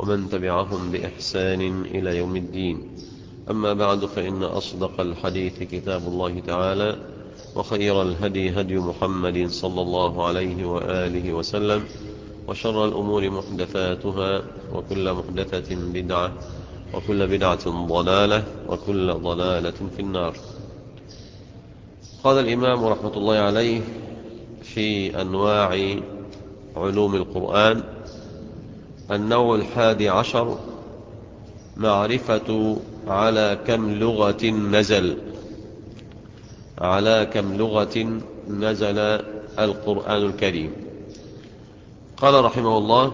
ومن تبعهم بإحسان إلى يوم الدين. أما بعد فإن أصدق الحديث كتاب الله تعالى وخير الهدي هدي محمد صلى الله عليه وآله وسلم وشر الأمور محدثاتها وكل محدثة بدعة وكل بدعة ضلالة وكل ضلالة في النار. قال الإمام رحمة الله عليه في أنواع علوم القرآن النوع الحادي عشر معرفة على كم لغة نزل. على كم لغة نزل القرآن الكريم. قال رحمه الله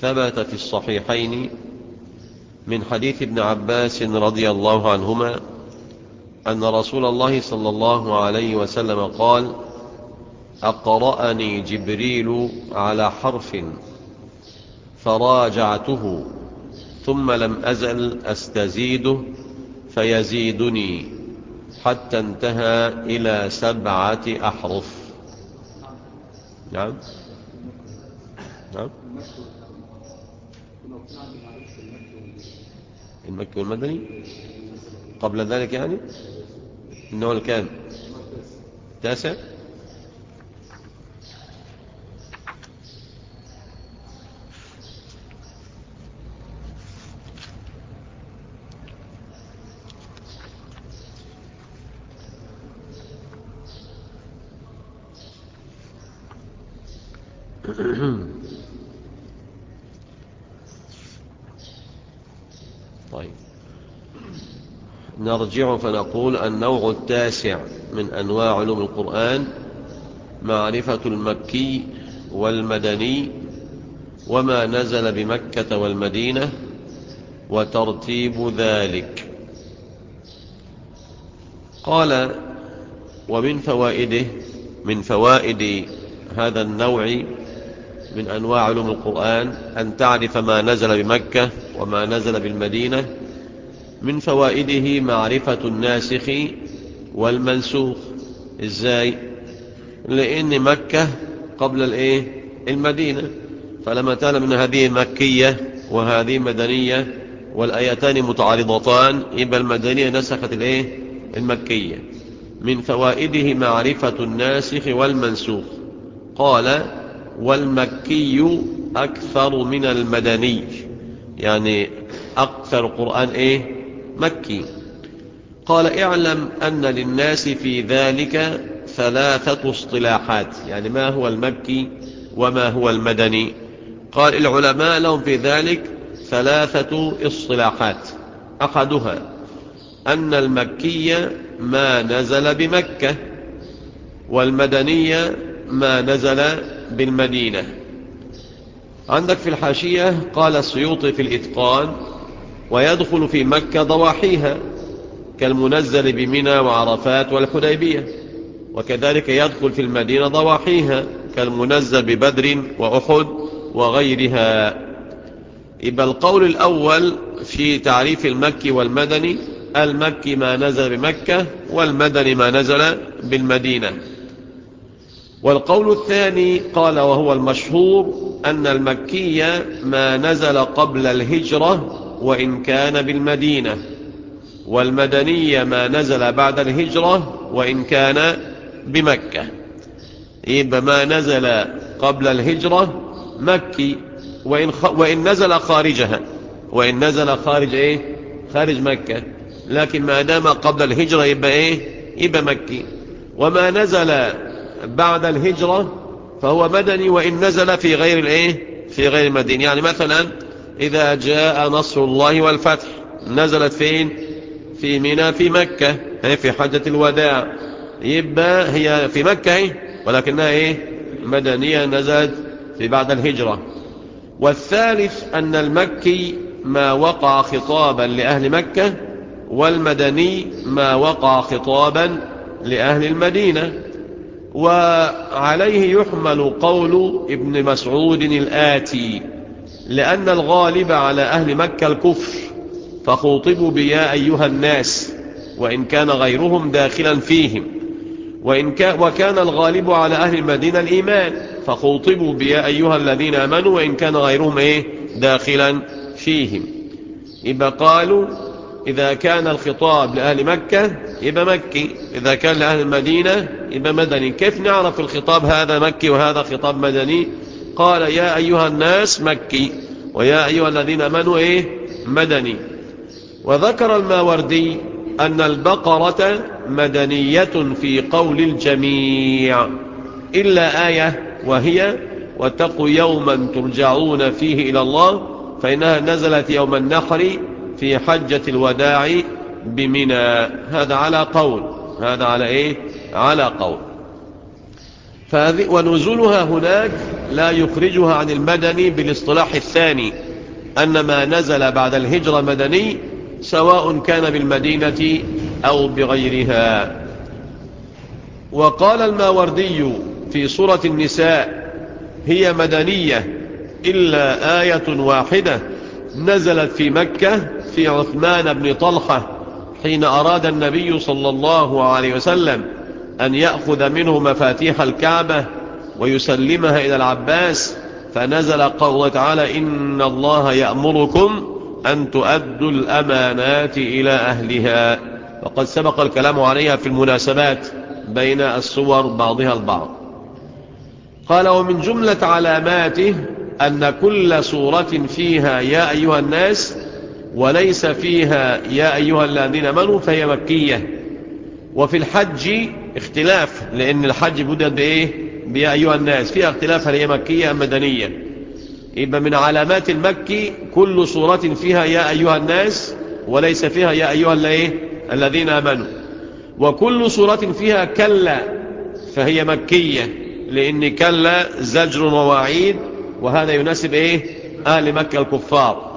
ثبت في الصحيحين من حديث ابن عباس رضي الله عنهما أن رسول الله صلى الله عليه وسلم قال أقرأني جبريل على حرف. فراجعته ثم لم أزل أستزيده فيزيدني حتى انتهى إلى سبعة أحرف. نعم. نعم. المكي والمدني؟ قبل ذلك يعني؟ النوع الكام؟ تاسع نرجع فنقول النوع التاسع من أنواع علوم القرآن معرفة المكي والمدني وما نزل بمكة والمدينة وترتيب ذلك. قال ومن فوائده من فوائد هذا النوع من أنواع علوم القرآن أن تعرف ما نزل بمكة وما نزل بالمدينة من فوائده معرفة الناسخ والمنسوخ. إزاي؟ لأن مكة قبل الإيه؟ المدينة. فلما تعلم أن هذه مكية وهذه مدنية والآيتان متعارضتان يبقى المدنية نسخت الإيه؟ المكية. من فوائده معرفة الناسخ والمنسوخ. قال والمكي أكثر من المدني. يعني أكثر قرآن إيه؟ مكي. قال اعلم أن للناس في ذلك ثلاثة اصطلاحات يعني ما هو المكي وما هو المدني. قال العلماء لهم في ذلك ثلاثة اصطلاحات. أحدها أن المكي ما نزل بمكة والمدني ما نزل بالمدينة. عندك في الحاشية قال السيوطي في الإتقان ويدخل في مكة ضواحيها كالمنزل بمنى وعرفات والحديبية. وكذلك يدخل في المدينة ضواحيها كالمنزل ببدر وأحد وغيرها. يبقى القول الأول في تعريف المكي والمدني المكي ما نزل بمكة والمدني ما نزل بالمدينة. والقول الثاني قال وهو المشهور أن المكي ما نزل قبل الهجرة وإن كان بالمدينة والمدني ما نزل بعد الهجرة وإن كان بمكة. يبقى ما نزل قبل الهجرة مكي وإن, خ... وإن نزل خارجها. وإن نزل خارج إيه؟ خارج مكة. لكن ما دام قبل الهجرة يبقى إيه؟ يبقى مكي. وما نزل بعد الهجرة فهو مدني وإن نزل في غير الإيه؟ في غير المدينة. يعني مثلا إذا جاء نصر الله والفتح. نزلت فين؟ في منى في مكة. هي في حجة الوداع. يبقى هي في مكة هي. ولكنها إيه؟ مدنية نزلت في بعد الهجرة. والثالث أن المكي ما وقع خطابا لأهل مكة والمدني ما وقع خطابا لأهل المدينة. وعليه يحمل قول ابن مسعود الآتي. لأن الغالب على أهل مكة الكفر. فخوطبوا بيا أيها الناس وإن كان غيرهم داخلا فيهم. وإن كان وكان الغالب على أهل المدينة الإيمان. فخوطبوا بيا أيها الذين أمنوا وإن كان غيرهم إيه؟ داخلا فيهم. يبقى قالوا إذا كان الخطاب لأهل مكة يبقى مكي. إذا كان لأهل المدينة يبقى مدني. كيف نعرف الخطاب هذا مكي وهذا خطاب مدني؟ قال يا أيها الناس مكي ويا أيها الذين أمنوا إيه؟ مدني. وذكر الماوردي أن البقرة مدنية في قول الجميع إلا آية وهي واتقوا يوما ترجعون فيه إلى الله فإنها نزلت يوم النحر في حجة الوداع بمنى. هذا على قول هذا على إيه؟ على قول. ونزولها هناك لا يخرجها عن المدني بالاصطلاح الثاني أن ما نزل بعد الهجرة مدني سواء كان بالمدينة أو بغيرها. وقال الماوردي في سورة النساء هي مدنية إلا آية واحدة نزلت في مكة في عثمان بن طلحة حين أراد النبي صلى الله عليه وسلم أن يأخذ منه مفاتيح الكعبة ويسلمها إلى العباس فنزل قوله تعالى إن الله يأمركم أن تؤدوا الأمانات إلى أهلها. وقد سبق الكلام عليها في المناسبات بين الصور بعضها البعض. قال ومن جملة علاماته أن كل صورة فيها يا أيها الناس وليس فيها يا أيها الذين منوا فهي مكية. وفي الحج اختلاف لأن الحج بدأ بإيه؟ بيا أيها الناس فيها اختلاف هل هي مكية أم مدنية؟ يبقى من علامات المكي كل صورة فيها يا أيها الناس وليس فيها يا أيها الايه الذين آمنوا. وكل صورة فيها كلا فهي مكية لأن كلا زجر ووعيد وهذا يناسب إيه؟ أهل مكة الكفار.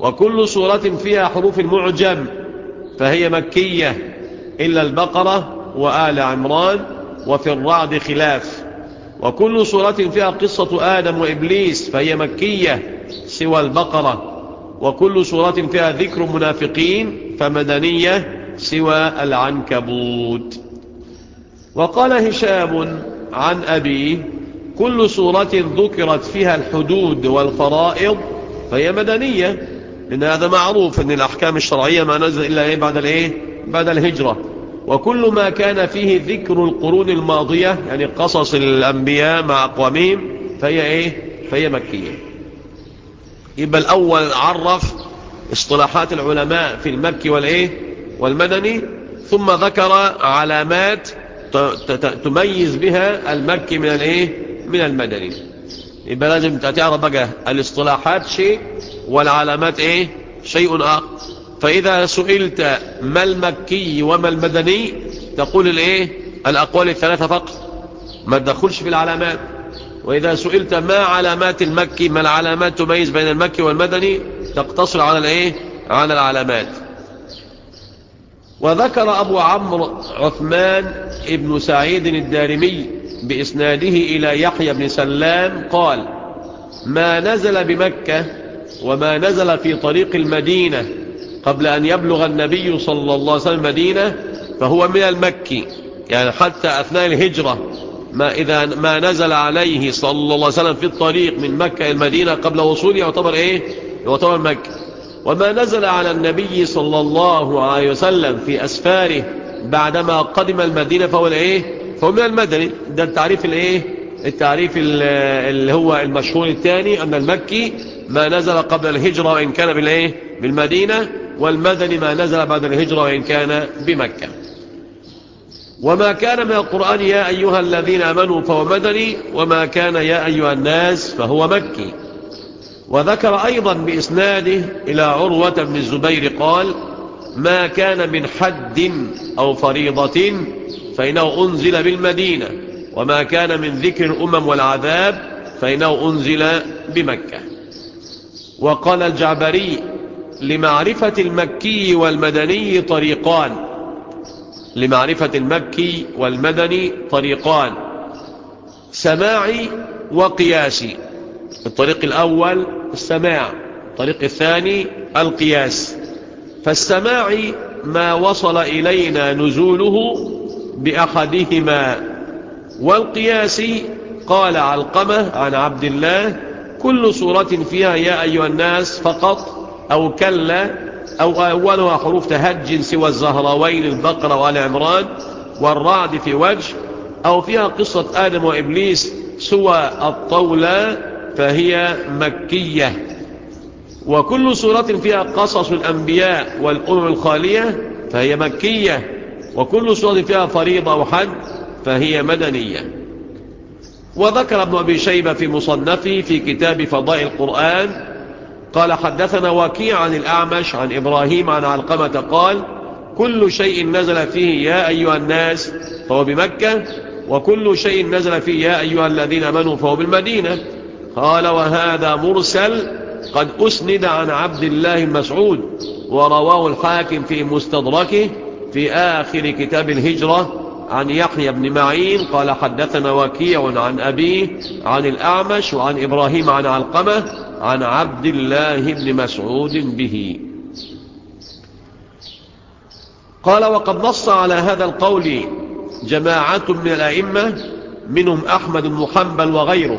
وكل صورة فيها حروف المعجم فهي مكية إلا البقرة وآل عمران وفي الرعد خلاف. وكل صورة فيها قصة آدم وإبليس فهي مكية سوى البقرة. وكل صورة فيها ذكر منافقين فمدنية سوى العنكبوت. وقال هشام عن أبيه كل صورة ذكرت فيها الحدود والفرائض فهي مدنية. لأن هذا معروف أن الأحكام الشرعية ما نزل إلا إيه؟ بعد الإيه؟ بعد الهجرة. وكل ما كان فيه ذكر القرون الماضية يعني قصص الأنبياء مع أقوامهم فهي إيه؟ فهي مكية. يبقى الأول عرف اصطلاحات العلماء في المكي والإيه؟ والمدني ثم ذكر علامات تميز بها المكي من الإيه؟ من المدني. يبقى لازم تعرف بقى الاصطلاحات شيء والعلامات إيه؟ شيء آخر. فإذا سئلت ما المكي وما المدني تقول الإيه؟ الأقوال الثلاثة فقط. ما تدخلش في العلامات. وإذا سئلت ما علامات المكي ما العلامات تميز بين المكي والمدني تقتصر على الإيه؟ على العلامات. وذكر أبو عمرو عثمان ابن سعيد الدارمي بإسناده إلى يحيى بن سلام قال ما نزل بمكة وما نزل في طريق المدينة قبل أن يبلغ النبي صلى الله عليه وسلم المدينة فهو من المكي. يعني حتى أثناء الهجرة ما إذا ما نزل عليه صلى الله عليه وسلم في الطريق من مكة إلى المدينة قبل وصوله يعتبر إيه؟ يعتبر مكة. وما نزل على النبي صلى الله عليه وسلم في أسفاره بعدما قدم المدينة فهو الإيه؟ فهو من المدني. ده التعريف الإيه؟ التعريف اللي هو المشهور الثاني أن المكي ما نزل قبل الهجرة وإن كان بالإيه؟ بالمدينة. والمدني ما نزل بعد الهجرة وإن كان بمكة. وما كان من القرآن يا أيها الذين أمنوا فهو مدني وما كان يا أيها الناس فهو مكي. وذكر أيضا بإسناده إلى عروة بن الزبير قال ما كان من حد أو فريضة فإنه أنزل بالمدينة وما كان من ذكر الأمم والعذاب فإنه أنزل بمكة. وقال الجعبري لمعرفة المكي والمدني طريقان. لمعرفة المكي والمدني طريقان. سماعي وقياسي. الطريق الأول السماع الطريق الثاني القياس. فالسماعي ما وصل إلينا نزوله بأحدهما والقياس قال علقمة عن عبد الله كل صورة فيها يا أيها الناس فقط أو كلا أو أولها حروف تهج سوى الزهروين البقرة وآل عمران والرعد في وجه أو فيها قصة آدم وإبليس سوى الطولة فهي مكية. وكل سورة فيها قصص الأنبياء والأمم الخالية فهي مكية. وكل سورة فيها فريضة وحد فهي مدنية. وذكر ابن أبي شيبة في مصنفه في كتاب فضاء القرآن قال حدثنا وكيع عن الأعمش عن إبراهيم عن علقمة قال كل شيء نزل فيه يا أيها الناس فهو بمكة وكل شيء نزل فيه يا أيها الذين أمنوا فهو بالمدينة. قال وهذا مرسل قد أسند عن عبد الله المسعود ورواه الحاكم في مستدركه في آخر كتاب الهجرة. عن يحيى بن معين قال حدثنا وكيع عن أبيه عن الأعمش وعن إبراهيم عن علقمة عن عبد الله بن مسعود به. قال وقد نص على هذا القول جماعة من الأئمة منهم أحمد بن حنبل وغيره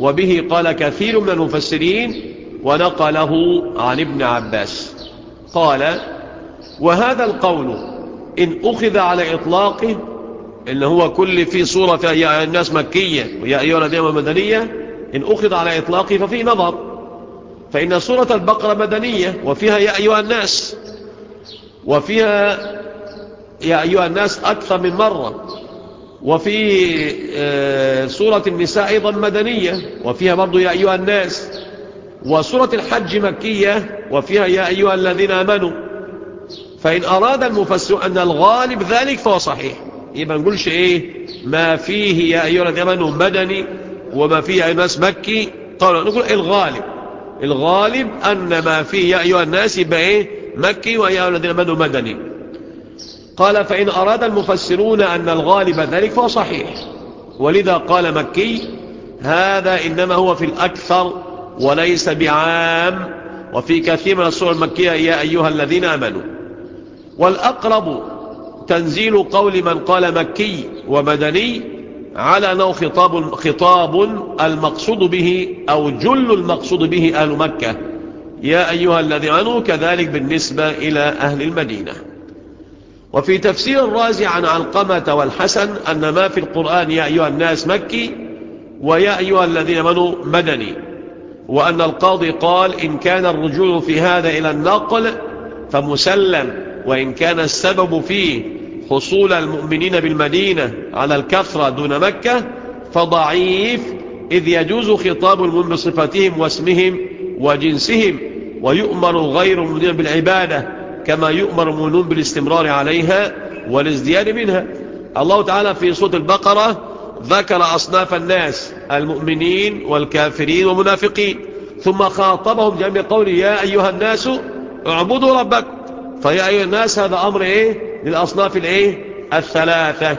وبه قال كثير من المفسرين ونقله عن ابن عباس. قال وهذا القول إن أخذ على إطلاقه إن هو كل في صورة يا الناس مكية ويا أيها الذين مدنية إن أخذ على إطلاقه ففي نظر. فإن سورة البقرة مدنية وفيها يا أيها الناس وفيها يا أيها الناس أكثر من مرة. وفي سورة النساء أيضا مدنية وفيها برضو يا أيها الناس. وسورة الحج مكية وفيها يا أيها الذين آمنوا. فإن أراد المفسر أن الغالب ذلك فهو صحيح. يبقى نقولش إيه؟ ما فيه يا أيها الذين آمنوا مدني وما فيه أي ناس مكي. قالوا نقول الغالب. الغالب أن ما فيه يا أيها الناس يبقى إيه؟ مكي ويا أيها الذين آمنوا مدني. قال فإن أراد المفسرون أن الغالب ذلك فهو صحيح. ولذا قال مكي هذا إنما هو في الأكثر وليس بعام. وفي كثير من السور المكية يا أيها الذين أمنوا. والأقرب تنزيل قول من قال مكي ومدني على أنه خطاب, خطاب المقصود به أو جل المقصود به أهل مكة. يا أيها الذين أمنوا كذلك بالنسبة إلى أهل المدينة. وفي تفسير الرازي عن علقمة والحسن أن ما في القرآن يا أيها الناس مكي ويا أيها الذين أمنوا مدني وأن القاضي قال إن كان الرجوع في هذا إلى النقل فمسلم. وإن كان السبب فيه حصول المؤمنين بالمدينة على الكثرة دون مكة فضعيف إذ يجوز خطاب المؤمن بصفتهم واسمهم وجنسهم ويؤمر غير المؤمنين بالعبادة كما يؤمر المؤمنون بالاستمرار عليها والازدياد منها. الله تعالى في سورة البقرة ذكر أصناف الناس المؤمنين والكافرين والمنافقين ثم خاطبهم جميع قوله يا أيها الناس اعبدوا ربكم فيا أيها الناس هذا أمر إيه؟ للأصناف الإيه؟ الثلاثة.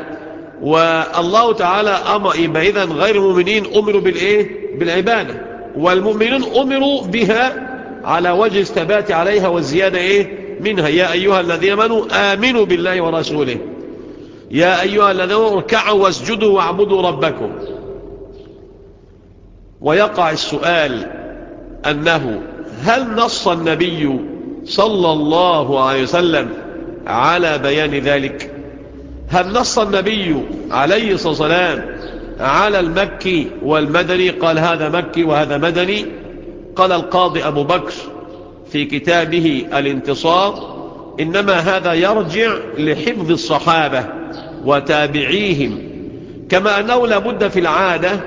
والله تعالى أمر يبقى إذن غير المؤمنين أمروا بالإيه؟ بالعبادة. والمؤمنون أمروا بها على وجه الثبات عليها والزيادة إيه؟ منها. يا أيها الذين آمنوا آمنوا بالله ورسوله. يا أيها الذين اركعوا واسجدوا واعبدوا ربكم. ويقع السؤال أنه هل نص النبي صلى الله عليه وسلم على بيان ذلك. هل نص النبي عليه الصلاة والسلام على المكي والمدني؟ قال هذا مكي وهذا مدني. قال القاضي أبو بكر في كتابه الانتصار إنما هذا يرجع لحفظ الصحابة وتابعيهم. كما أنه لابد في العادة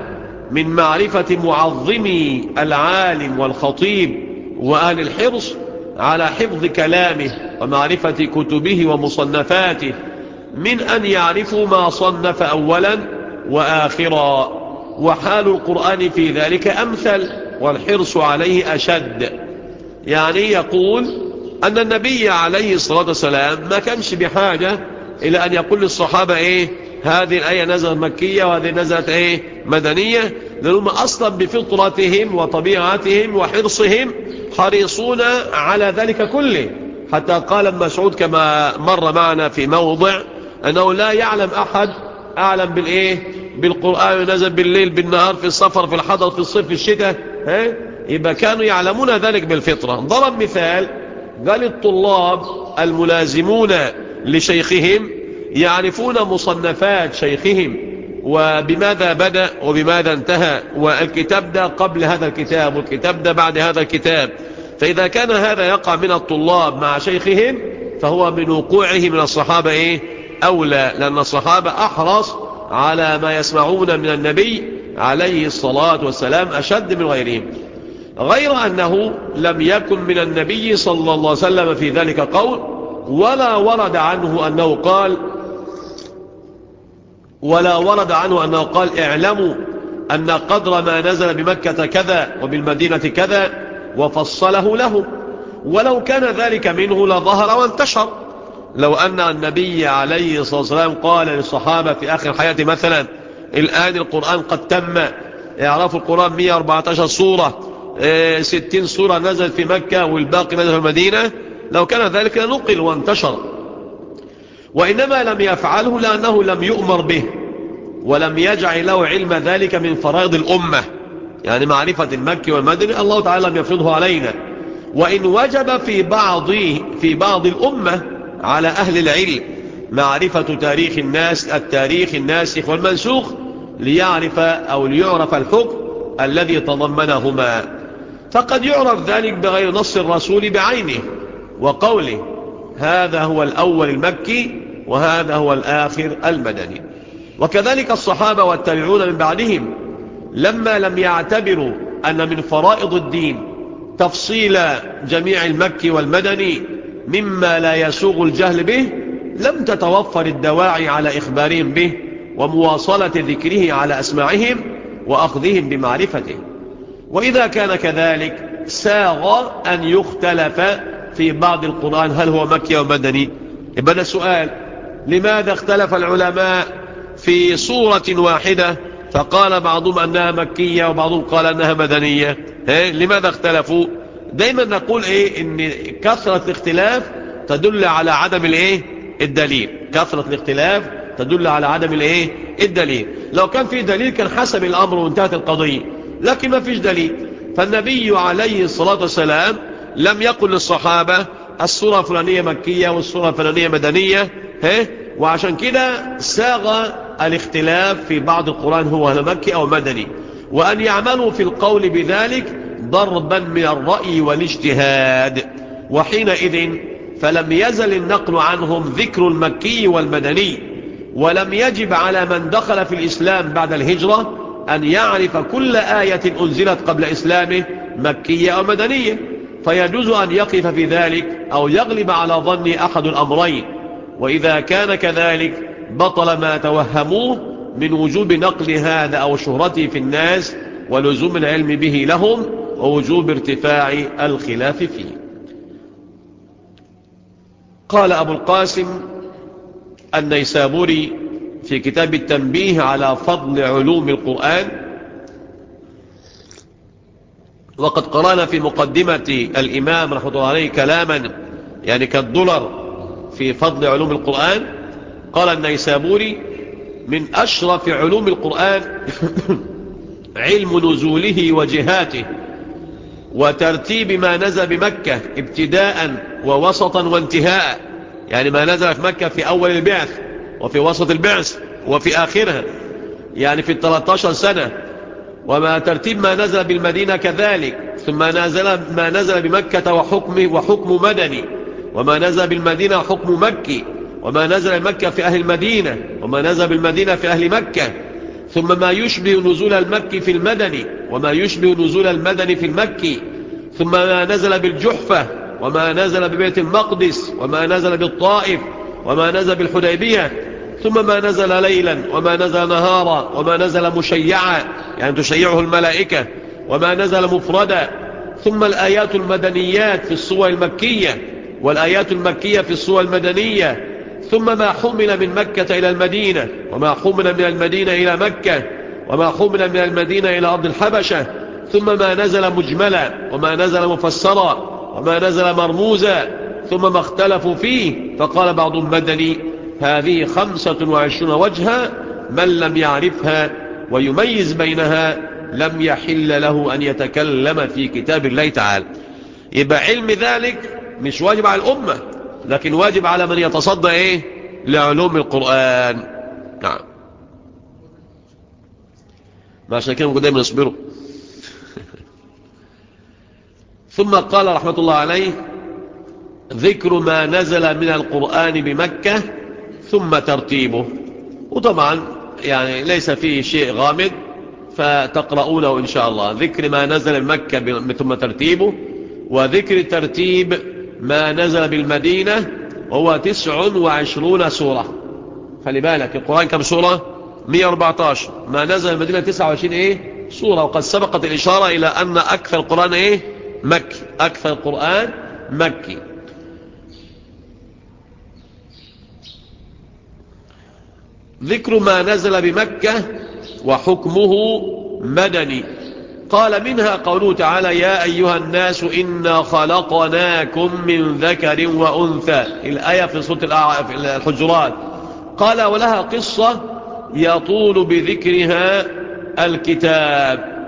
من معرفة معظمي العالم والخطيب وآل الحرص على حفظ كلامه ومعرفة كتبه ومصنفاته من أن يعرفوا ما صنف أولا وآخرا. وحال القرآن في ذلك أمثل والحرص عليه أشد. يعني يقول أن النبي عليه الصلاة والسلام ما كانش بحاجة إلى أن يقول للصحابة إيه هذه الآية نزلت مكية وهذه نزلت إيه مدنية لأنهم أصلا بفطرتهم وطبيعتهم وحرصهم حريصون على ذلك كله. حتى قال المسعود كما مر معنا في موضع أنه لا يعلم أحد أعلم بالإيه؟ بالقرآن نزل بالليل بالنهار في السفر في الحضر في الصيف في الشتاء ها؟ يبقى كانوا يعلمون ذلك بالفطرة. ضرب مثال قال الطلاب الملازمون لشيخهم يعرفون مصنفات شيخهم وبماذا بدأ وبماذا انتهى والكتاب ده قبل هذا الكتاب والكتاب ده بعد هذا الكتاب. فإذا كان هذا يقع من الطلاب مع شيخهم فهو من وقوعه من الصحابة إيه؟ أولى لأن الصحابة أحرص على ما يسمعون من النبي عليه الصلاة والسلام أشد من غيرهم غير أنه لم يكن من النبي صلى الله عليه وسلم في ذلك قول ولا ورد عنه أنه قال ولا ورد عنه أنه قال اعلموا أن قدر ما نزل بمكة كذا وبالمدينة كذا وفصله لهم. ولو كان ذلك منه لظهر وانتشر. لو أن النبي عليه الصلاة والسلام قال للصحابة في آخر حياته مثلا الآن القرآن قد تم. يعرفوا القرآن 114 سورة. 60 سورة نزلت في مكة والباقي نزل في المدينة. لو كان ذلك لنقل وانتشر. وإنما لم يفعله لأنه لم يؤمر به. ولم يجعل له علم ذلك من فرائض الأمة. يعني معرفة المكي والمدني الله تعالى لم يفرضه علينا. وإن وجب في بعض في بعض الأمة على أهل العلم معرفة تاريخ الناس التاريخ الناسخ والمنسوخ ليعرف أو ليعرف الحكم الذي تضمنهما. فقد يعرف ذلك بغير نص الرسول بعينه وقوله هذا هو الأول المكي وهذا هو الآخر المدني. وكذلك الصحابة والتابعون من بعدهم لما لم يعتبروا أن من فرائض الدين تفصيل جميع المكي والمدني مما لا يسوغ الجهل به لم تتوفر الدواعي على إخبارهم به ومواصلة ذكره على أسماعهم وأخذهم بمعرفته. وإذا كان كذلك ساغ أن يختلف في بعض القرآن هل هو مكي أو مدني؟ يبقى سؤال. لماذا اختلف العلماء في صورة واحدة فقال بعضهم أنها مكية وبعضهم قال أنها مدنية. لماذا اختلفوا؟ دايما نقول إيه؟ إن كثرة الاختلاف تدل على عدم الإيه؟ الدليل. كثرة الاختلاف تدل على عدم الإيه؟ الدليل. لو كان في دليل كان حسب الأمر وانتهت القضية. لكن ما فيش دليل. فالنبي عليه الصلاة والسلام لم يقل للصحابة الصورة الفلانية مكية والصورة الفلانية مدنية. وعشان كده ساغ الاختلاف في بعض القرآن هو مكي أو مدني. وأن يعملوا في القول بذلك ضربا من الرأي والاجتهاد. وحينئذ فلم يزل النقل عنهم ذكر المكي والمدني. ولم يجب على من دخل في الإسلام بعد الهجرة أن يعرف كل آية أنزلت قبل إسلامه مكية أو مدنية. فيجوز أن يقف في ذلك أو يغلب على ظن أحد الأمرين. وإذا كان كذلك بطل ما توهموه من وجوب نقل هذا أو شهرته في الناس ولزوم العلم به لهم ووجوب ارتفاع الخلاف فيه. قال أبو القاسم النيسابوري في كتاب التنبيه على فضل علوم القرآن وقد قرأنا في مقدمة الإمام رحمة الله عليه كلاما يعني كالدولار في فضل علوم القرآن قال النيسابوري من أشرف علوم القرآن علم نزوله وجهاته وترتيب ما نزل بمكة ابتداء ووسطا وانتهاء يعني ما نزل في مكة في أول البعث وفي وسط البعث وفي آخرها يعني في 13 سنة وما ترتيب ما نزل بالمدينة كذلك ثم نزل ما نزل بمكة وحكم وحكم مدني وما نزل بالمدينة حكم مكي وما نزل بمكة في أهل المدينة وما نزل بالمدينة في أهل مكة. ثم ما يشبه نزول المكي في المدني وما يشبه نزول المدني في المكي. ثم ما نزل بالجحفة وما نزل ببيت المقدس وما نزل بالطائف وما نزل بالحديبية. ثم ما نزل ليلا وما نزل نهارا وما نزل مشيعا يعني تشيعه الملائكة. وما نزل مفردا. ثم الآيات المدنيات في الصور المكية. والآيات المكية في الصور المدنية. ثم ما حمل من مكة إلى المدينة وما حمل من المدينة إلى مكة وما حمل من المدينة إلى أرض الحبشة. ثم ما نزل مجملا وما نزل مفسرا وما نزل مرموزا. ثم ما اختلفوا فيه فقال بعضهم مدني هذه خمسة وعشرون وجها من لم يعرفها ويميز بينها لم يحل له أن يتكلم في كتاب الله تعالى. يبقى علم ذلك مش واجب على الأمة لكن واجب على من يتصدى إيه؟ لعلوم القرآن. نعم. ما عشان كده نقول دايما اصبروا. ثم قال رحمة الله عليه ذكر ما نزل من القرآن بمكة ثم ترتيبه. وطبعا يعني ليس فيه شيء غامض فتقرؤونه إن شاء الله. ذكر ما نزل بمكة ثم ترتيبه وذكر ترتيب ما نزل بالمدينة وهو تسع وعشرون سورة. خلي بالك القرآن كم سورة؟ 114 ما نزل المدينة 29 إيه؟ سورة. وقد سبقت الإشارة إلى أن أكثر القرآن إيه؟ مكي. أكثر القرآن مكي. ذكر ما نزل بمكة وحكمه مدني. قال منها قوله تعالى يا أيها الناس إنا خلقناكم من ذكر وأنثى. الآية في صوت الحجرات. قال ولها قصة يطول بذكرها الكتاب.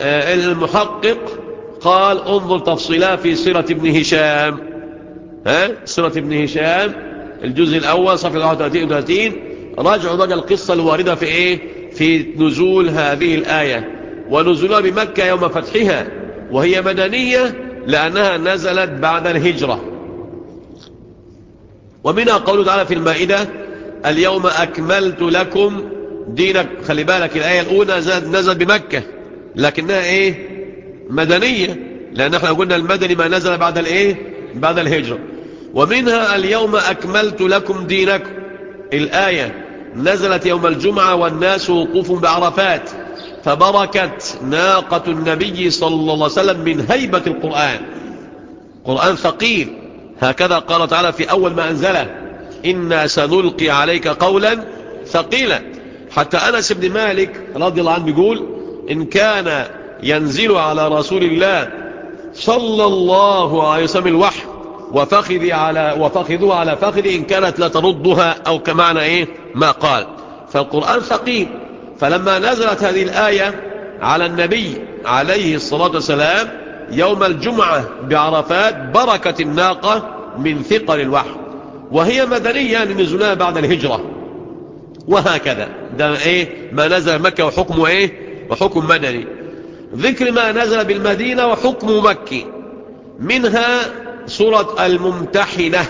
المحقق قال انظر تفصيلها في سيرة ابن هشام. ها؟ سيرة ابن هشام الجزء الأول صفحة 31 راجعوا بقى القصة الواردة في إيه؟ في نزول هذه الآية. ونزولها بمكة يوم فتحها وهي مدنية لأنها نزلت بعد الهجرة. ومنها قوله تعالى في المائدة اليوم أكملت لكم دينك. خلي بالك الآية الأولى نزلت بمكة لكنها إيه؟ مدنية لأن إحنا قلنا المدني ما نزل بعد الإيه؟ بعد الهجرة. ومنها اليوم أكملت لكم دينكم الآية نزلت يوم الجمعة والناس وقوف بعرفات. فبركت ناقة النبي صلى الله عليه وسلم من هيبة القرآن. قرآن ثقيل هكذا قال تعالى في أول ما أنزله. إنا سنلقي عليك قولا ثقيلا. حتى أنس بن مالك رضي الله عنه بيقول إن كان ينزل على رسول الله صلى الله عليه وسلم الوحي وفخذ على وفخذوا على فخذ إن كانت لا تردها أو كمعنى إيه؟ ما قال. فالقرآن ثقيل. فلما نزلت هذه الآية على النبي عليه الصلاة والسلام يوم الجمعة بعرفات بركة الناقة من ثقل الوحي وهي مدنية لنزلها بعد الهجرة. وهكذا. ده إيه؟ ما نزل مكة وحكمه إيه؟ وحكم مدني. ذكر ما نزل بالمدينة وحكم مكي. منها سورة الممتحنة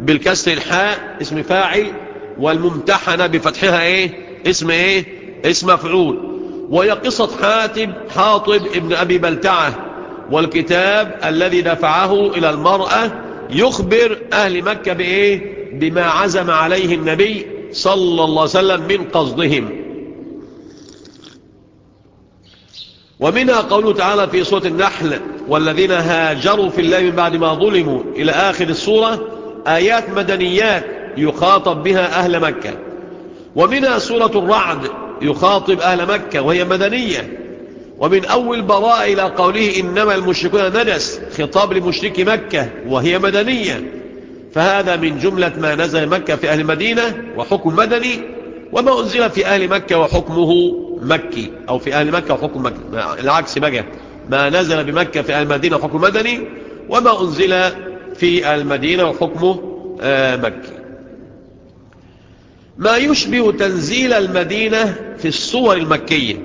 بالكسر الحاء اسم فاعل والممتحنة بفتحها إيه؟ اسم إيه؟ اسم مفعول. وهي قصة حاتب حاطب ابن أبي بلتعة. والكتاب الذي دفعه إلى المرأة يخبر أهل مكة بإيه؟ بما عزم عليه النبي صلى الله عليه وسلم من قصدهم. ومنها قوله تعالى في سورة النحل والذين هاجروا في الله من بعد ما ظلموا إلى آخر السورة آيات مدنيات يخاطب بها أهل مكة. ومنها سورة الرعد يخاطب أهل مكة وهي مدنية. ومن أول براء إلى قوله إنما المشركون نجس خطاب لمشرك مكة وهي مدنية. فهذا من جملة ما نزل مكة في أهل المدينة وحكم مدني وما أنزل في أهل مكة وحكمه مكي أو في أهل مكة وحكم مكي. العكس بقى. ما نزل بمكة في أهل المدينة وحكم مدني وما أنزل في المدينة وحكمه مكي. ما يشبه تنزيل المدينة في الصور المكية.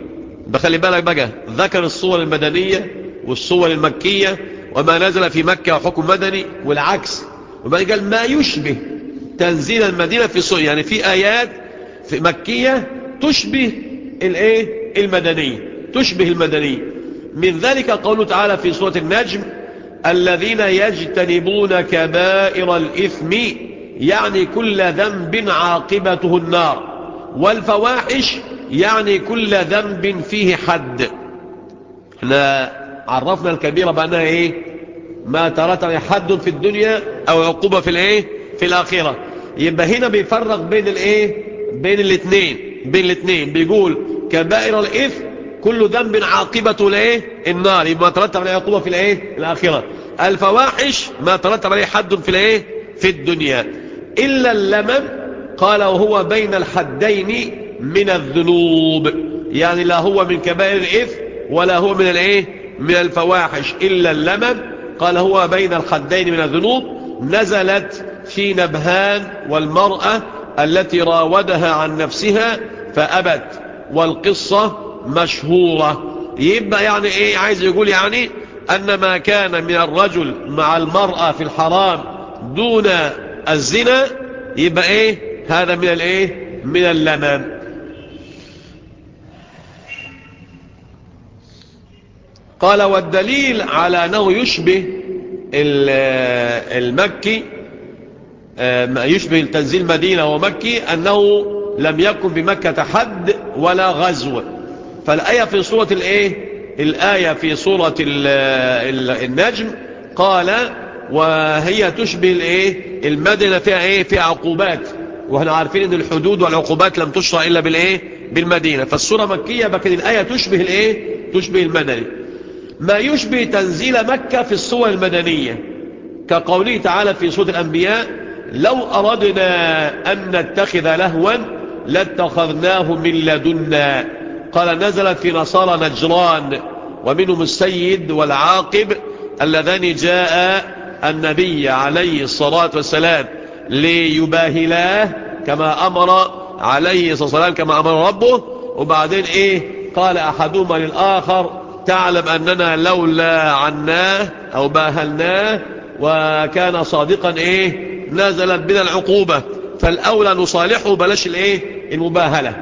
بخلي بالك بقى ذكر الصور المدنية والصور المكية وما نزل في مكة وحكم مدني والعكس. وبعد قال ما يشبه تنزيل المدينة في الصور يعني في آيات في مكية تشبه الإيه؟ المدنية تشبه المدنية. من ذلك قوله تعالى في سورة النجم الذين يجتنبون كبائر الإثم يعني كل ذنب عاقبته النار والفواحش يعني كل ذنب فيه حد. إحنا عرفنا الكبيرة بأنها إيه؟ ما ترتب حد في الدنيا أو عقوبة في الإيه؟ في الآخرة. يبقى هنا بيفرق بين الإيه؟ بين الاثنين بين الاثنين. بيقول كبائر الإثم كل ذنب عاقبته الايه النار. يبقى ما ترتب عليه عقوبة في الإيه؟ الآخرة. الفواحش ما ترتب عليه حد في الإيه؟ في الدنيا. إلا اللمم قال وهو بين الحدين من الذنوب. يعني لا هو من كبائر الإثم ولا هو من الإيه؟ من الفواحش. إلا اللمم قال هو بين الحدين من الذنوب. نزلت في نبهان والمرأة التي راودها عن نفسها فأبت والقصة مشهورة. يبقى يعني إيه؟ عايز يقول يعني أن ما كان من الرجل مع المرأة في الحرام دون الزنا يبقى إيه؟ هذا من الإيه؟ من اللمام قال والدليل على أنه يشبه المكي يشبه التنزيل مدينة ومكي أنه لم يكن بمكة حد ولا غزو. فالآية في سورة الإيه؟ الآية في سورة النجم قال وهي تشبه الإيه؟ المدينة فيها إيه؟ فيها عقوبات. وإحنا عارفين أن الحدود والعقوبات لم تشرع إلا بالإيه؟ بالمدينة. فالسورة مكية لكن الآية تشبه الإيه؟ تشبه المدني. ما يشبه تنزيل مكة في الصور المدنية. كقوله تعالى في سورة الأنبياء لو أردنا أن نتخذ لهوا لاتخذناه من لدنا. قال نزلت في نصارى نجران ومنهم السيد والعاقب اللذان جاء النبي عليه الصلاة والسلام ليباهلاه كما أمر عليه الصلاة والسلام كما أمر ربه. وبعدين إيه؟ قال أحدهما للآخر تعلم أننا لولا عناه أو باهلناه وكان صادقا إيه؟ نزلت بنا العقوبة. فالأولى نصالحه بلاش الإيه؟ المباهلة.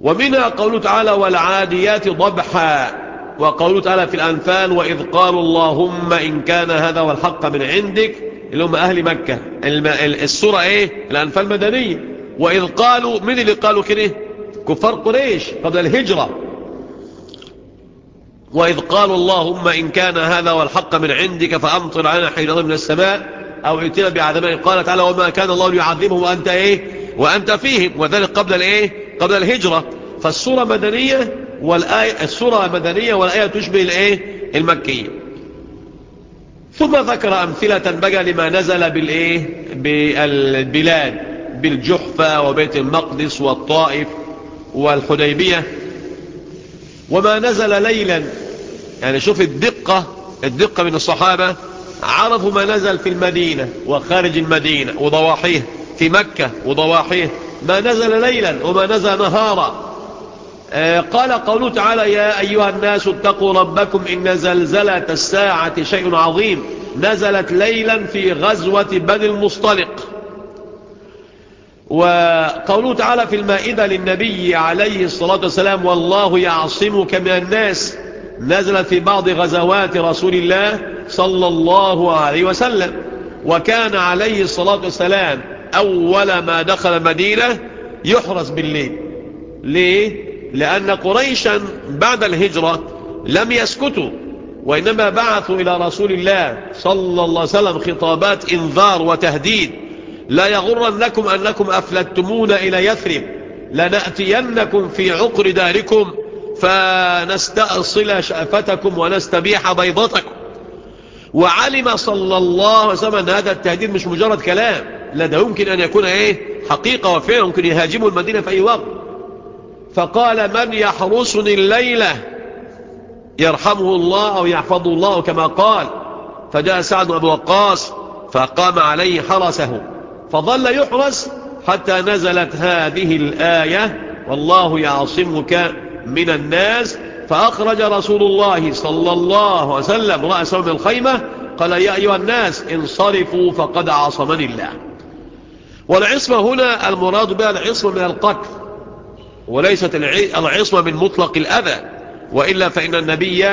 ومنها قوله تعالى والعاديات ضبحا وقوله تعالى في الأنفال وإذ قالوا اللهم إن كان هذا والحق من عندك اللي هم أهل مكة. السورة إيه؟ الأنفال مدنية وإذ قالوا من اللي قالوا كده؟ كفار قريش قبل الهجرة. وإذ قالوا اللهم إن كان هذا والحق من عندك فأمطر علينا حجرة من السماء أو ائتنا بعذاب. قال تعالى وما كان الله ليعذبهم وأنت إيه؟ وأنت فيهم. وذلك قبل الإيه؟ قبل الهجرة. فالسورة مدنية والآية السورة مدنية والآية تشبه الإيه؟ المكية. ثم ذكر أمثلة بقى لما نزل بالإيه؟ بالبلاد بالجحفة وبيت المقدس والطائف والحديبية. وما نزل ليلا يعني شوف الدقة الدقة من الصحابة عرفوا ما نزل في المدينة وخارج المدينة وضواحيه في مكة وضواحيه. ما نزل ليلا وما نزل نهارا. قال قوله تعالى يا أيها الناس اتقوا ربكم إن زلزلة الساعة شيء عظيم نزلت ليلا في غزوة بني المصطلق. وقوله تعالى في المائدة للنبي عليه الصلاة والسلام والله يعصمك من الناس. نزلت في بعض غزوات رسول الله صلى الله عليه وسلم. وكان عليه الصلاة والسلام أول ما دخل المدينة يحرس بالليل. ليه؟ لأن قريشا بعد الهجرة لم يسكتوا وإنما بعثوا إلى رسول الله صلى الله عليه وسلم خطابات إنذار وتهديد. لا يغرنكم أنكم أفلتمون إلى يثرب لنأتينكم في عقر داركم فنستأصل شأفتكم ونستبيح بيضتكم. وعلم صلى الله عليه وسلم أن هذا التهديد مش مجرد كلام لا ده يمكن أن يكون إيه حقيقة وفعلا يمكن يهاجموا المدينة في أي وقت. فقال من يحرسني الليلة يرحمه الله أو يحفظه الله كما قال فجاء سعد أبو وقاص فقام عليه حرسه فظل يحرس حتى نزلت هذه الآية والله يعصمك من الناس فأخرج رسول الله صلى الله عليه وسلم رأسه من الخيمة قال يا أيها الناس انصرفوا فقد عصمني الله والعصمة هنا المراد بها العصمة من القتل وليست العصمة من مطلق الأذى وإلا فإن النبي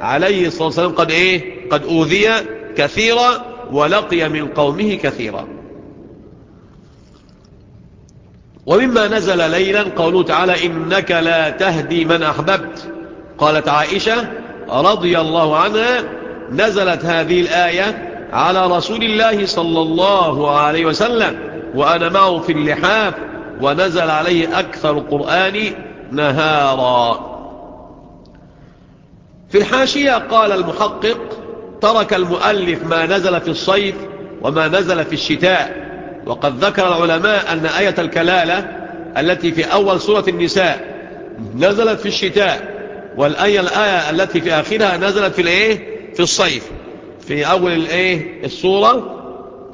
عليه الصلاة والسلام قد إيه؟ قد أوذي كثيرا ولقي من قومه كثيرا. ومما نزل ليلا قوله تعالى إنك لا تهدي من أحببت. قالت عائشة رضي الله عنها نزلت هذه الآية على رسول الله صلى الله عليه وسلم وأنا معه في اللحاف ونزل عليه أكثر القرآن نهارا. في الحاشية قال المحقق ترك المؤلف ما نزل في الصيف وما نزل في الشتاء وقد ذكر العلماء أن آية الكلالة التي في أول سورة النساء نزلت في الشتاء والآية الآية التي في آخرها نزلت في الإيه؟ في الصيف. في أول الإيه؟ السورة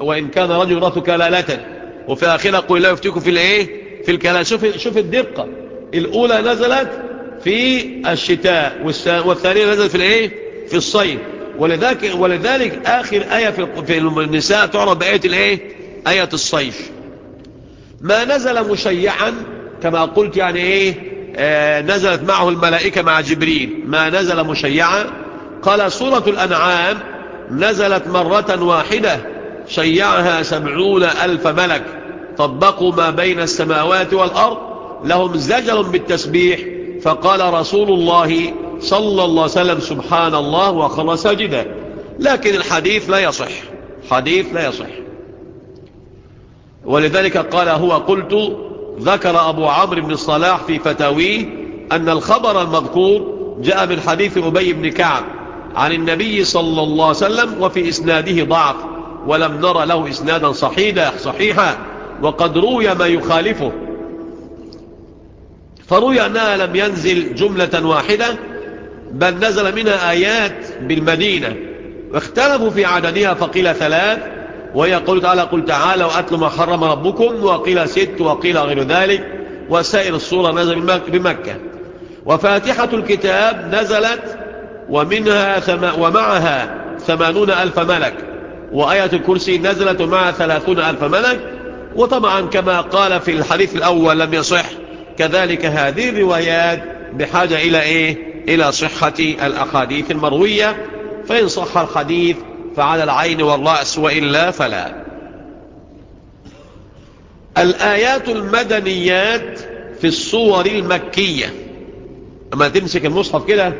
وإن كان رجل رث كلالة. وفي قل لا يفتيكم في الإيه؟ في الكلالة شوف, شوف الدقة. الأولى نزلت في الشتاء والثانية نزلت في الإيه؟ في الصيف. ولذلك, ولذلك آخر آية في النساء تعرض بآية الإيه؟ آية الصيف. ما نزل مشيعا كما قلت يعني إيه؟ آه نزلت معه الملائكة مع جبريل. ما نزل مشيعا. قال سورة الأنعام نزلت مرة واحدة. شيعها سبعون ألف ملك. طبقوا ما بين السماوات والأرض. لهم زجل بالتسبيح. فقال رسول الله صلى الله عليه وسلم سبحان الله وخر ساجدا لكن الحديث لا يصح. حديث لا يصح. ولذلك قال هو قلت ذكر أبو عمرو بن الصلاح في فتاويه أن الخبر المذكور جاء من حديث أبي بن كعب عن النبي صلى الله عليه وسلم وفي إسناده ضعف. ولم نرى له إسنادا صحيحا صحيحا. وقد روي ما يخالفه. فروي أنها لم ينزل جملة واحدة بل نزل منها آيات بالمدينة. واختلفوا في عددها فقيل ثلاث. وهي قول تعالى قل تعالى وأتلوا ما حرم ربكم وقيل ست وقيل غير ذلك. وسائر الصورة نزل بمكة وفاتحة الكتاب نزلت ومنها ثم ومعها ثمانون ألف ملك. وآية الكرسي نزلت مع ثلاثون ألف ملك وطبعا كما قال في الحديث الأول لم يصح. كذلك هذه الروايات بحاجة إلى إيه؟ إلى صحة الأحاديث المروية. فإن صح الحديث فعلى العين والرأس وإلا فلا. الآيات المدنيات في الصور المكية. أما تمسك المصحف كده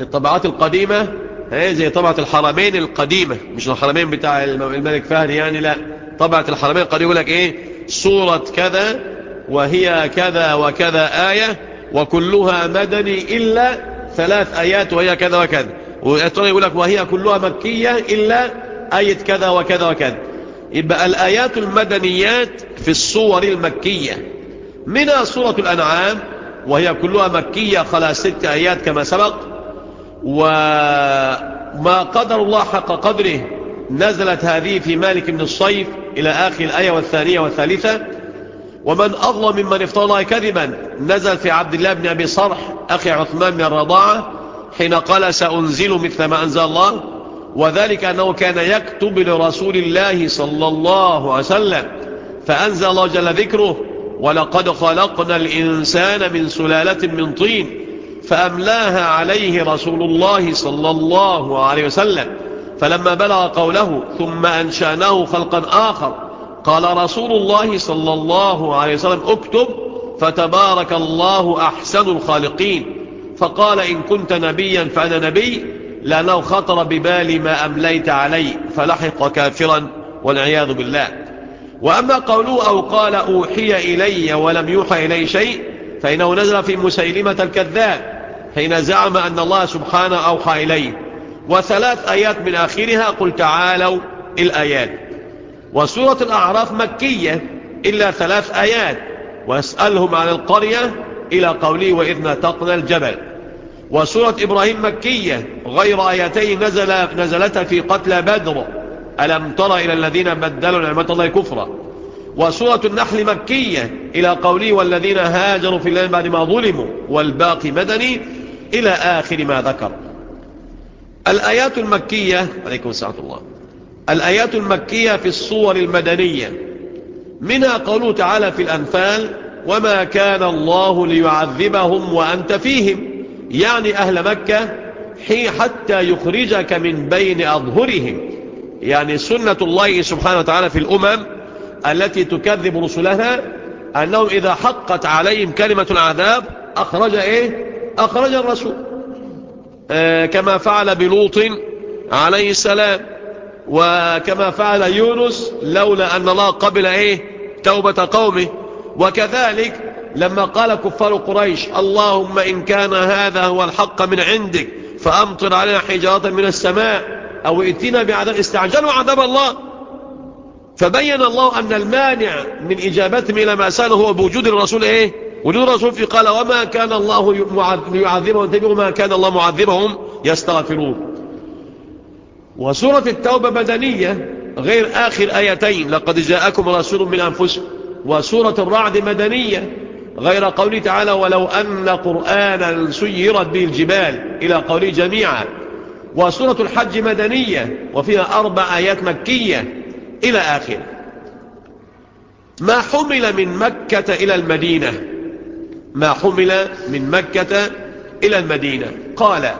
الطبعات القديمة هي زي طبعة الحرمين القديمة. مش الحرمين بتاع الملك فهد يعني لا. طبعة الحرمين القديمة يقول لك إيه؟ صورة كذا وهي كذا وكذا آية وكلها مدني إلا ثلاث آيات وهي كذا وكذا. ويقول لك وهي كلها مكية إلا آية كذا وكذا وكذا. يبقى الآيات المدنيات في الصور المكية. منها سورة الأنعام وهي كلها مكية خلا ست آيات كما سبق. وما قدر الله حق قدره نزلت هذه في مالك بن الصيف إلى آخر الآية والثانية والثالثة. ومن أظلم ممن افترى الله كذبا نزل في عبد الله بن أبي صرح أخي عثمان من الرضاعة حين قال سأنزل مثل ما أنزل الله وذلك أنه كان يكتب لرسول الله صلى الله عليه وسلم. فأنزل الله جل ذكره ولقد خلقنا الإنسان من سلالة من طين فأملاها عليه رسول الله صلى الله عليه وسلم. فلما بلغ قوله ثم أنشأناه خلقا آخر قال رسول الله صلى الله عليه وسلم اكتب فتبارك الله أحسن الخالقين. فقال إن كنت نبيا فأنا نبي لأنه خطر ببالي ما أمليت علي فلحق كافرا والعياذ بالله. وأما قوله أو قال أوحي إلي ولم يوحى إلي شيء فإنه نزل في مسيلمة الكذاب. حين زعم أن الله سبحانه أوحى إليه. وثلاث آيات من آخرها قل تعالوا الآيات. وسورة الأعراف مكية إلا ثلاث آيات. واسألهم عن القرية إلى قوله وإذ نتقنا الجبل. وسورة إبراهيم مكية غير آيتين نزل نزلتا في قتل بدر. ألم تر إلى الذين بدلوا نعمة الله كفرا؟ وسورة النحل مكية إلى قوله والذين هاجروا في الله بعد ما ظلموا والباقي مدني إلى آخر ما ذكر. الآيات المكية عليكم السلام الله. الآيات المكية في الصور المدنية. منها قوله تعالى في الأنفال وما كان الله ليعذبهم وأنت فيهم. يعني أهل مكة حي حتى يخرجك من بين أظهرهم. يعني سنة الله سبحانه وتعالى في الأمم التي تكذب رسلها أنهم إذا حقت عليهم كلمة العذاب أخرج إيه؟ أخرج الرسول. كما فعل بلوط عليه السلام. وكما فعل يونس لولا أن الله قبل إيه؟ توبة قومه. وكذلك لما قال كفار قريش اللهم إن كان هذا هو الحق من عندك فأمطر علينا حجارة من السماء أو ائتنا بعذاب استعجلوا عذاب الله. فبين الله أن المانع من إجابتهم إلى ما سأله هو بوجود الرسول إيه؟ وجود الرسول في قال وما كان الله يعذبهم تبعوا ما كان الله معذبهم يستغفرون. وسورة التوبة مدنية غير آخر آيتين. لقد جاءكم رسول من أنفسكم وسورة الرعد مدنية غير قوله تعالى ولو أن قرآنا سيرت به الجبال. إلى قوله جميعا. وسورة الحج مدنية وفيها أربع آيات مكية إلى آخر. ما حمل من مكة إلى المدينة. ما حمل من مكة إلى المدينة. قال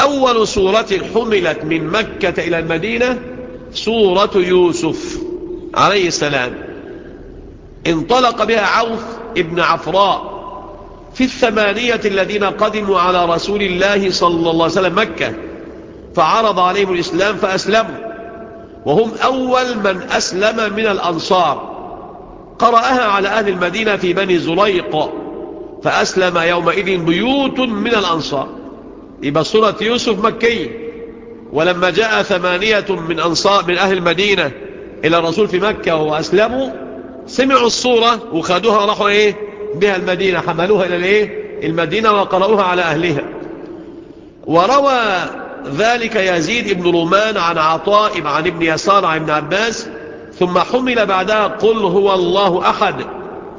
أول سورة حملت من مكة إلى المدينة سورة يوسف عليه السلام. انطلق بها عوف ابن عفراء في الثمانية الذين قدموا على رسول الله صلى الله عليه وسلم مكة فعرض عليهم الإسلام فأسلموا. وهم أول من أسلم من الأنصار. قرأها على أهل المدينة في بني زريق. فأسلم يومئذ بيوت من الأنصار. يبقى سورة يوسف مكي ولما جاء ثمانية من أنصار من أهل المدينة إلى الرسول في مكة وأسلموا سمعوا الصورة وخدوها راحوا إيه؟ بها المدينة حملوها إلى الإيه؟ المدينة وقرأوها على أهلها. وروى ذلك يزيد بن رومان عن عطاء عن ابن يسار عن ابن عباس ثم حمل بعدها قل هو الله أحد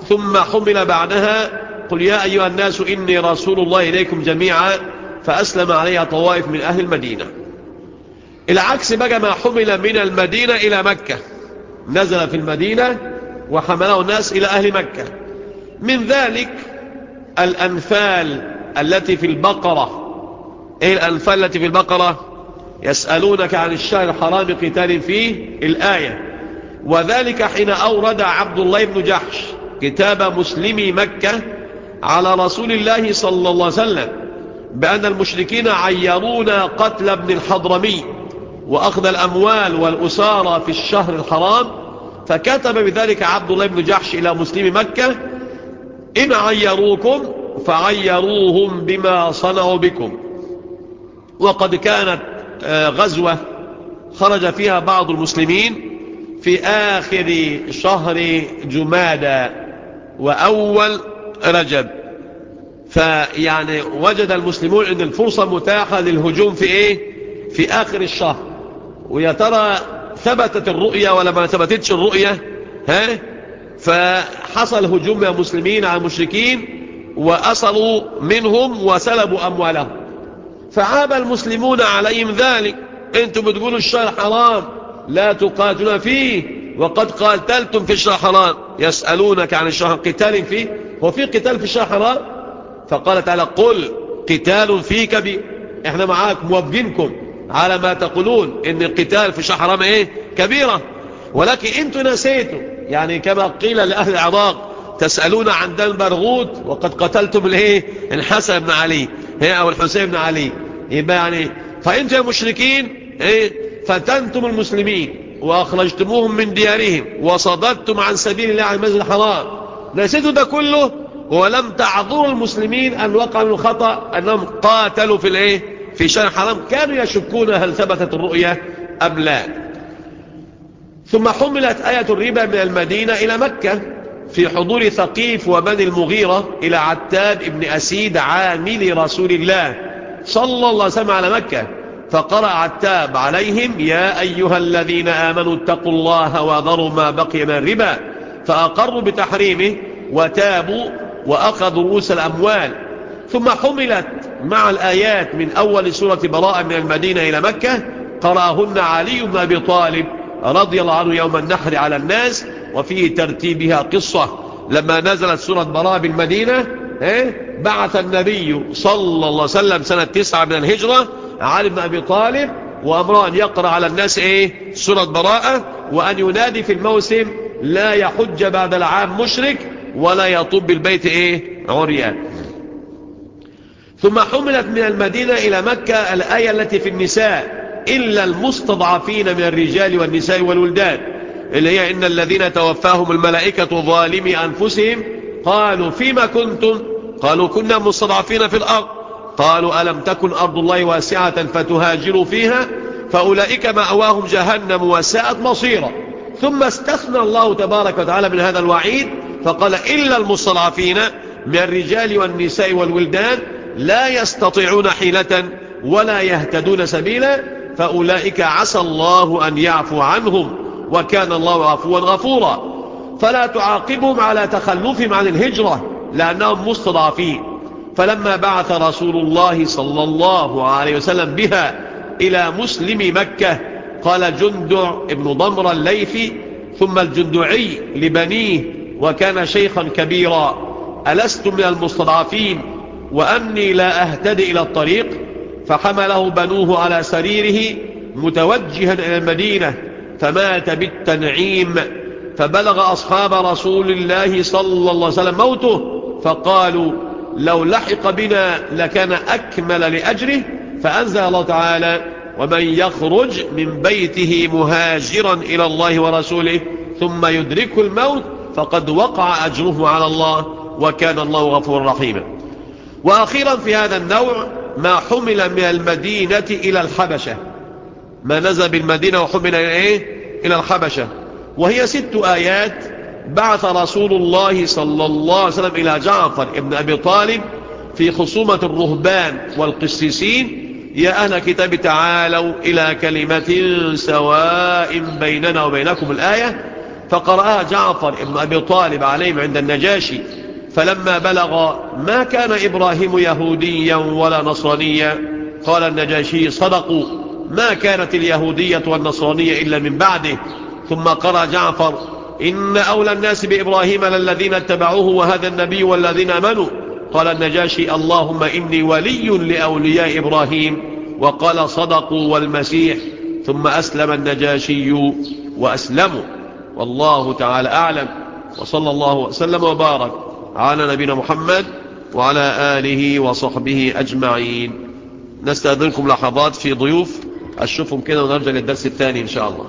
ثم حمل بعدها قل يا أيها الناس إني رسول الله إليكم جميعا فأسلم عليها طوائف من أهل المدينة. العكس بقى ما حمل من المدينة إلى مكة. نزل في المدينة وحمله الناس إلى أهل مكة. من ذلك الأنفال التي في البقرة. إيه الأنفال التي في البقرة؟ يسألونك عن الشهر الحرام قتال فيه الآية. وذلك حين أورد عبد الله بن جحش كتاب مسلمي مكة على رسول الله صلى الله عليه وسلم بأن المشركين عيرون قتل ابن الحضرمي وأخذ الأموال والأسارة في الشهر الحرام فكتب بذلك عبد الله بن جحش إلى مسلم مكة إن عيروكم فعيروهم بما صنعوا بكم. وقد كانت غزوة خرج فيها بعض المسلمين في آخر شهر جمادى وأول رجب. فيعني وجد المسلمون إن الفرصة متاحة للهجوم في إيه؟ في آخر الشهر. ويا ترى ثبتت الرؤية ولا ما ثبتتش الرؤية؟ ها؟ فحصل هجوم يا مسلمين على المشركين وأصلوا منهم وسلبوا أموالهم. فعاب المسلمون عليهم ذلك. أنتم بتقولوا الشهر حرام. لا تقاتلون فيه. وقد قاتلتم في الشهر حرام يسألونك عن الشهر قتال فيه هو في قتال في الشهر حرام فقال تعالى قل قتال فيه كبير إحنا معاك موافقينكم على ما تقولون إن القتال في الشهر حرام إيه؟ كبيرة. ولكن أنتوا نسيتوا يعني كما قيل لأهل العراق تسألون عن دم برغوت وقد قتلتم الايه الحسن بن علي. هي أو الحسين بن علي. يبقى يعني فانتوا يا مشركين إيه؟ فتنتم المسلمين. وأخرجتموهم من ديارهم وصددتم عن سبيل الله عن المسجد الحرام. نسيتوا ده كله؟ ولم تعذروا المسلمين أن وقعوا من الخطأ أنهم قاتلوا في الإيه؟ في شهر حرام. كانوا يشكون هل ثبتت الرؤية أم لا. ثم حملت آية الربا من المدينة إلى مكة في حضور ثقيف وبني المغيرة إلى عتاب ابن أسيد عامل رسول الله صلى الله عليه وسلم على مكة. فقرأ عتاب عليهم يا أيها الذين آمنوا اتقوا الله وذروا ما بقي من الربا فأقروا بتحريمه وتابوا وأخذوا رؤوس الأموال. ثم حملت مع الآيات من أول سورة براءة من المدينة إلى مكة قرأهن علي بن أبي طالب رضي الله عنه يوم النحر على الناس وفي ترتيبها قصة. لما نزلت سورة براءة بالمدينة بعث النبي صلى الله عليه وسلم سنة تسعة من الهجرة علي بن أبي طالب وأمر أن يقرأ على الناس إيه؟ سورة براءة وأن ينادي في الموسم لا يحج بعد العام مشرك ولا يطب بالبيت إيه؟ عريان. ثم حملت من المدينة إلى مكة الآية التي في النساء إلا المستضعفين من الرجال والنساء والولدان اللي هي إن الذين توفاهم الملائكة ظالمي أنفسهم قالوا فيما كنتم قالوا كنا مستضعفين في الأرض. قالوا ألم تكن أرض الله واسعة فتهاجروا فيها؟ فأولئك مأواهم جهنم وساءت مصيرا. ثم استثنى الله تبارك وتعالى من هذا الوعيد فقال إلا المستضعفين من الرجال والنساء والولدان لا يستطيعون حيلة ولا يهتدون سبيلا فأولئك عسى الله أن يعفو عنهم وكان الله عفوا غفورا. فلا تعاقبهم على تخلفهم عن الهجرة. لأنهم مستضعفين. فلما بعث رسول الله صلى الله عليه وسلم بها إلى مسلم مكة قال جندع ابن ضمر الليثي ثم الجندعي لبنيه وكان شيخا كبيرا. ألست من المستضعفين؟ وأني لا أهتدي إلى الطريق. فحمله بنوه على سريره متوجها إلى المدينة فمات بالتنعيم. فبلغ أصحاب رسول الله صلى الله عليه وسلم موته. فقالوا لو لحق بنا لكان أكمل لأجره فأنزل الله تعالى ومن يخرج من بيته مهاجرا إلى الله ورسوله ثم يدرك الموت فقد وقع أجره على الله وكان الله غفور رحيما. وأخيرا في هذا النوع ما حمل من المدينة إلى الحبشة. ما نزل بالمدينة وحمل إلى إيه؟ إلى الحبشة. وهي ست آيات بعث رسول الله صلى الله عليه وسلم إلى جعفر ابن أبي طالب في خصومة الرهبان والقسيسين يا أهل كتاب تعالوا إلى كلمة سواء بيننا وبينكم الآية. فقرأها جعفر ابن أبي طالب عليهم عند النجاشي فلما بلغ ما كان إبراهيم يهوديا ولا نصرانيا؟ قال النجاشي صدقوا ما كانت اليهودية والنصرانية إلا من بعده. ثم قرأ جعفر إن أولى الناس بإبراهيم للذين اتبعوه وهذا النبي والذين أمنوا. قال النجاشي اللهم إني ولي لأولياء إبراهيم وقال صدقوا والمسيح. ثم أسلم النجاشي وأسلموا. والله تعالى أعلم. وصلى الله وسلم وبارك على نبينا محمد وعلى آله وصحبه أجمعين. نستأذنكم لحظات في ضيوف. أشوفهم كده ونرجع للدرس الثاني إن شاء الله.